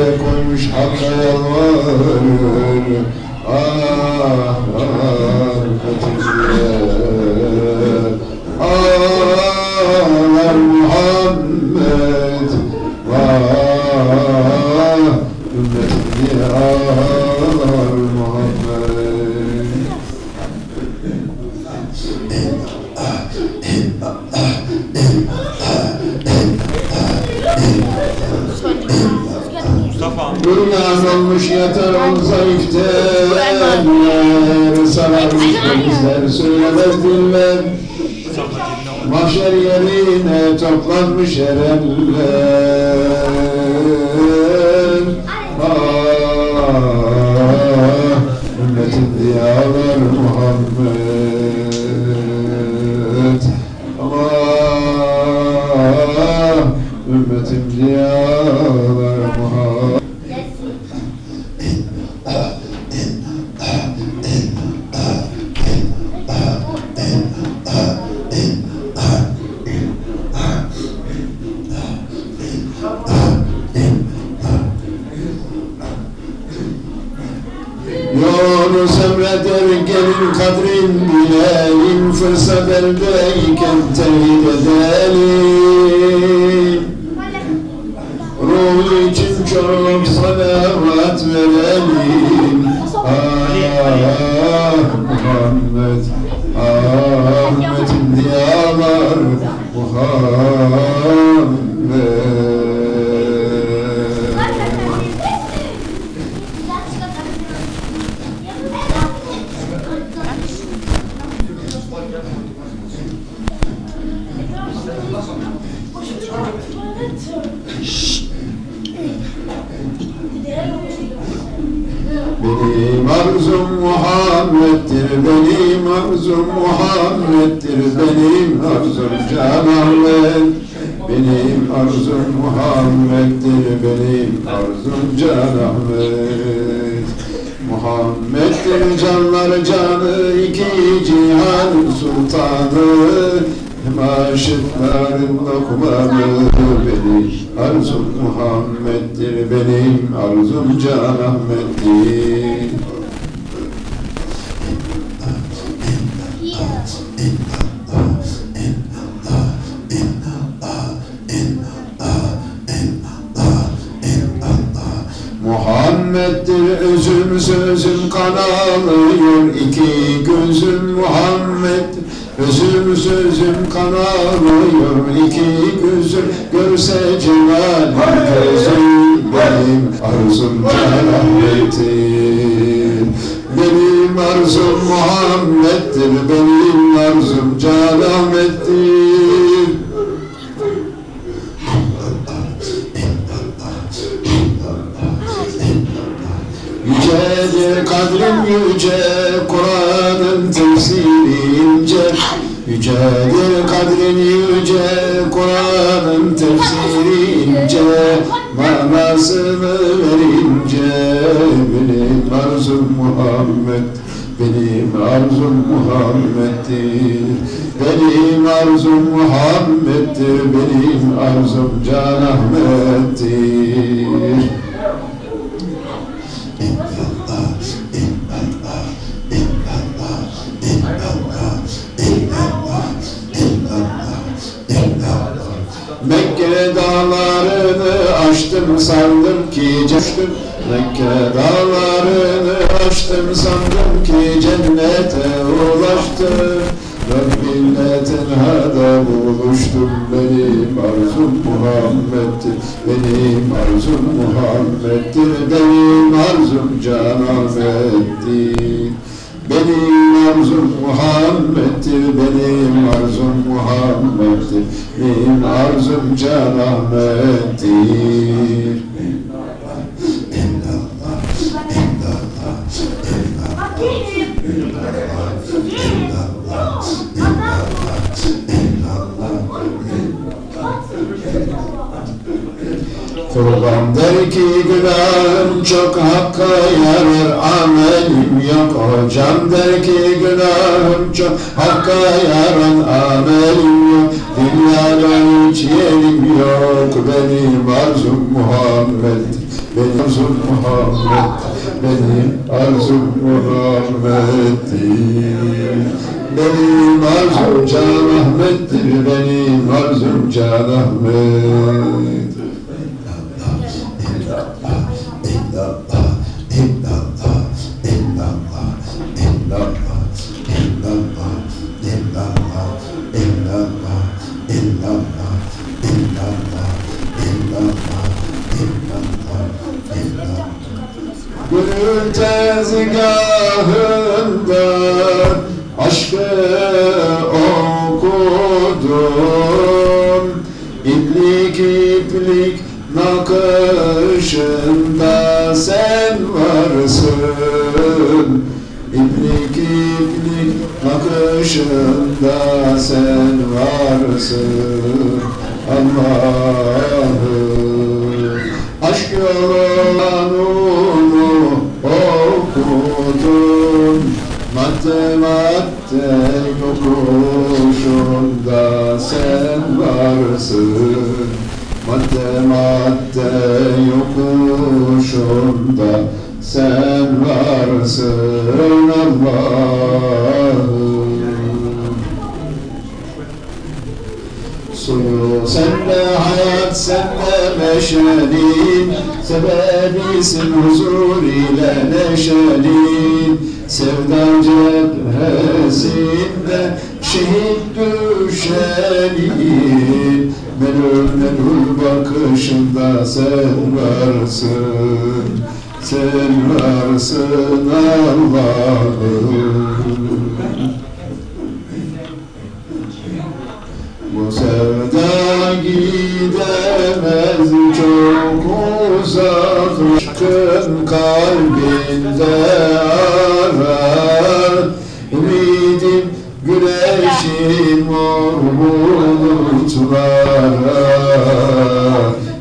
koymuş hakka yalvarır Ah ah Kurban olmuş yatar olsa ifterler Sararmış denizler söylemez diller Mahşer yerine toplanmış erenler. Ah, ümmetin diyalar Muhammed Yunus emreder gelin kadrin bilelim Fırsat eldeyken tevhid edelim. Ruhu için çok salavat verelim. Ah Muhammed Ah ümmetin diyalar Muhammed Benim arzum Muhammed'dir, benim arzum Can Ahmet. Muhammed'dir canlar canı, iki cihan sultanı. Maşıkların lokmanı benim arzum Muhammed'dir benim arzum Can Ahmet'tir Muhammed'dir özüm sözüm kan ağlıyor iki gözüm Muhammed. Özüm sözüm kan ağlıyor iki gözüm. Görse cemal gözüm benim arzum celalettir benim arzum Muhammed'dir benim Manasını verince, benim arzum Muhammed. Benim arzum Muhammed'dir Benim arzum Muhammed'dir Benim arzum Can Ahmet'tir Mekke dağlarını aştım sandım ki coştum. Mekke dağlarını aştım sandım ki cennete ulaştım. Rabbiyle tenhada buluştum Benim arzum Muhammed'dir. Benim arzum Muhammed'dir. Benim arzum Can Ahmet'tir benim arzum Muhammed'dir, benim arzum Muhammed'dir, benim arzum Can Ahmet'tir. Kurban der ki günahım çok hakka yarar amelim yok Hocam der ki günahım çok hakka yarar amelim Dünyada hiç yok benim arzum Muhammed benim arzum Muhammed, benim arzum Muhammed'dir. Benim arzum Can Ahmet'tir, benim arzum Can Ahmet. Okudum İplik iplik nakışında sen varsın. İplik iplik nakışında sen varsın. Allah'ım Aşk yolunu Madde yokuşunda sen varsın. Madde madde yokuşunda sen varsın. Allah'ım Suyu sende hayat sende meşalin Sebebisin huzur ile neşelin Sevda cephesinde şehit düşenin Melul melul bakışında sen varsın. Sen varsın Allah'ım sevda gidemez çok uzak. Aşkın kalbinde arar. Ümidim güneşin mor bulutlara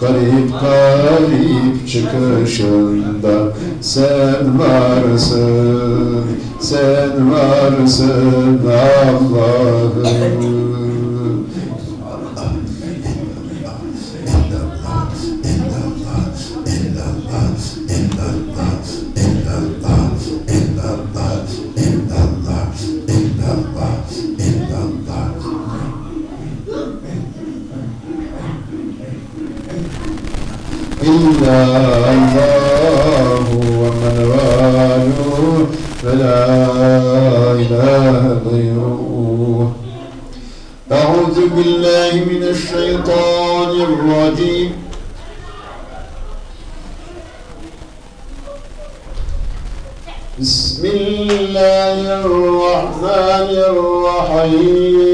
Garip garip çıkışında sen varsın Sen varsın Allah'ım إله غيره أعوذ بالله من الشيطان الرجيم. بسم الله الرحمن الرحيم.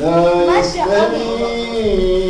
لا يستوي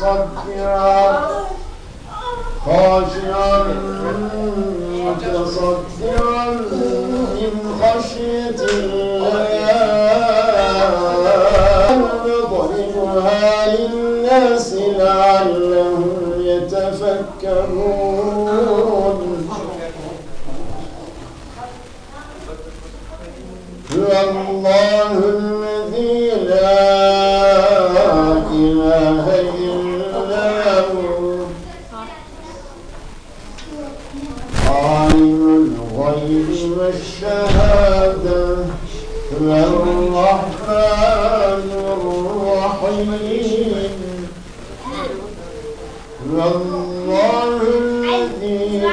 متصدعا خاشعا متصدعا من خشية الله. نضربها للناس لعلهم يتفكرون. هو الله الذي لا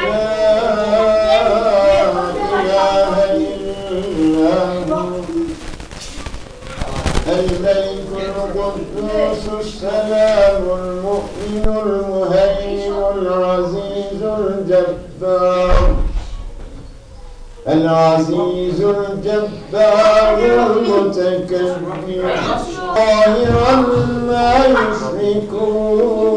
إله إلا هو الملك القدوس السلام المؤمن المهيمن العزيز الجبار العزيز الجبار المتكبر ظاهرا ما يشركون.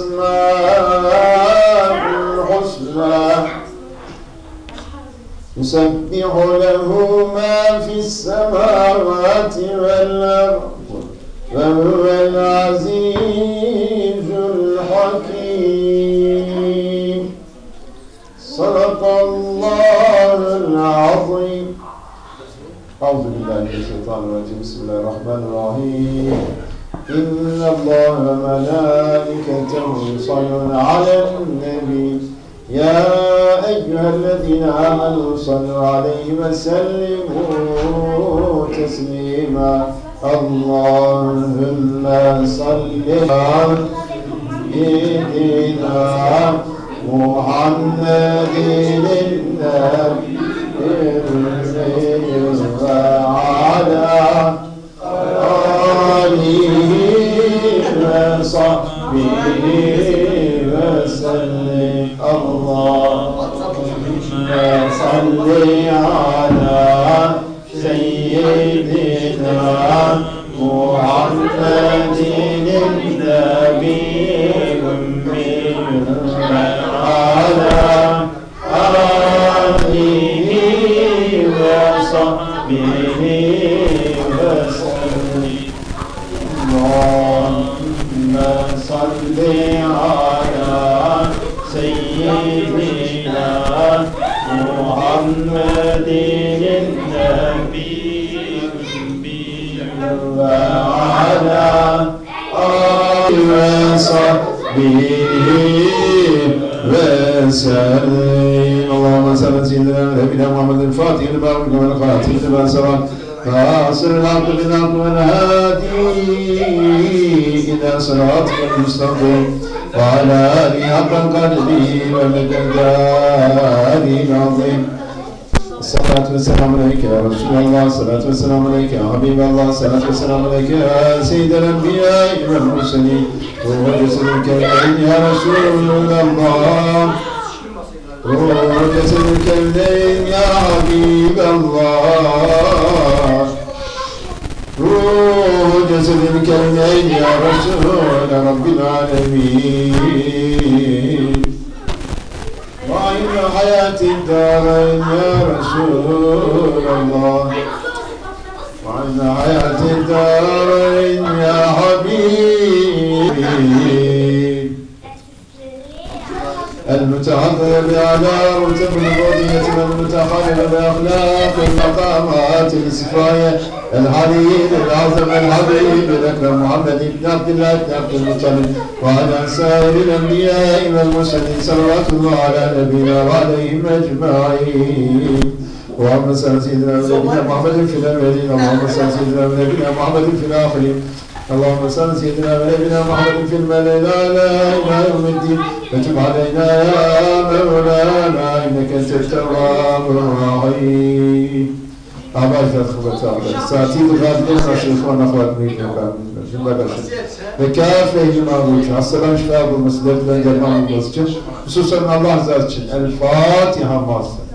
الأسماء الحسنى. يسبح له ما في السماوات والأرض وهو العزيز الحكيم. صدق الله العظيم. أعوذ بالله من الشيطان الرجيم. بسم الله الرحمن الرحيم. إن الله وملائكته يصلون على النبي. يا أيها الذين آمنوا صلوا عليه وسلموا تسليما. اللهم صل على سيدنا محمد النبي وعلى آله وصحبه وسلم. اللهم صل على سيدنا محمد. على سيدنا محمد النبي وعلى آله وصحبه وسلم اللهم صل على سيدنا محمد الفاتح لما أغلق والخاتم لما سبق الحق بالحق والهادي إلى صراطك المستقيم وعلى آله حق قدره ومقداره العظيم الصلاة والسلام عليك يا رسول الله الصلاة والسلام عليك يا حبيب الله الصلاة والسلام عليك يا سيد الأنبياء والمرسلين وجسد الكريم يا رسول الله وجسد الكريم الكريم يا رسول رب العالمين. وعين حياة الدارين يا رسول الله. وعين حياة الدارين يا حبيبي المتعذر بأعلى رتب العبودية والمتخلف بأخلاق المقامات الصفاية الحليم الأعظم الحبيب الأكرم محمد بن عبد الله بن عبد المطلب وعلى سائر الأنبياء والمرسلين صلوات الله على نبينا وعليهم أجمعين. اللهم صل على سيدنا محمد في الأولين اللهم صل على سيدنا محمد في الآخرين. اللهم صل على سيدنا ونبينا محمد في الملأ الأعلى إلى يوم الدين وتب علينا يا مولانا إنك أنت التواب الرحيم أعمال في الخبرة ساعتين الغادرين خاشي إخوان أخوات منك ve kâfe-i mağluç, hastadan şifa bulması, dertlerin derman bulması için, hususen Allah rızası için. El Fatiha mahsen.